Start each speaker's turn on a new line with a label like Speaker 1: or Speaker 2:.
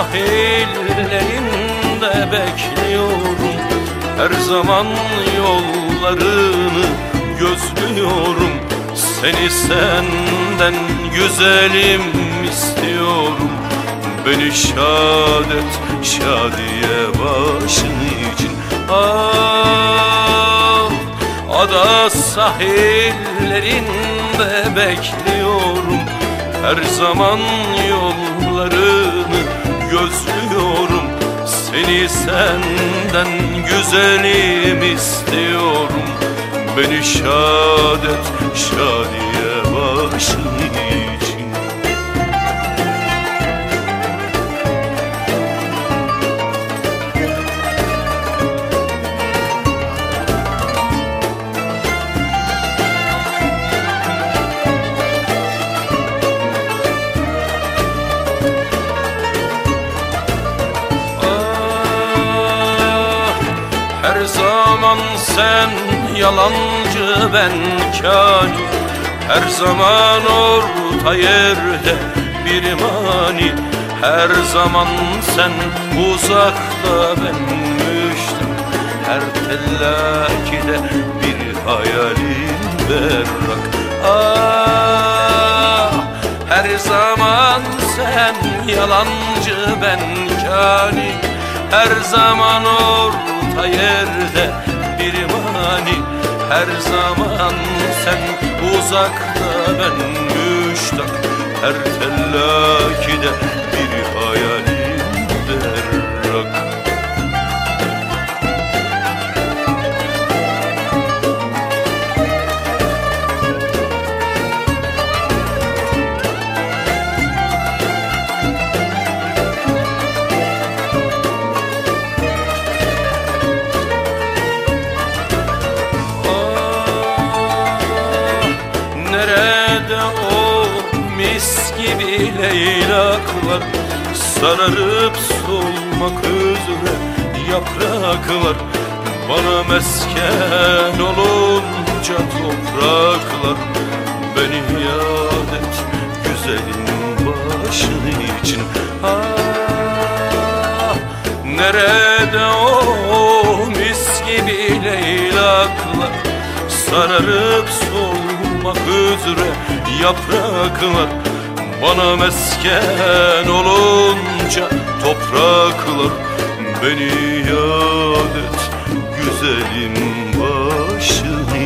Speaker 1: sahillerinde bekliyorum. Her zaman yollarını gözlüyorum. Seni senden güzelim istiyorum. Beni şad et şadiye başın için. Ah ada sahillerinde bekliyorum. Her zaman yollarını gözlüyorum Seni senden güzelim istiyorum. Beni şad et şadiye başın Her zaman sen yalancı ben kani Her zaman orta yerde bir mani. Her zaman sen uzakta ben müştak Her tellakide bir hayalim berrak. Ah her zaman sen yalancı ben kani Her zaman orta yerde bir mani. Her zaman sen uzakta ben müştak. Her tellakide bir hayalim Nerede o mis gibi leylaklar Sararıp solmak üzere yapraklar? Bana mesken olunca topraklar Beni yad et güzelin başın için. Ah, Nerede o mis gibi leylaklar Sararıp solmak üzere yapraklar Bana mesken olunca topraklar Beni yad et güzelim başın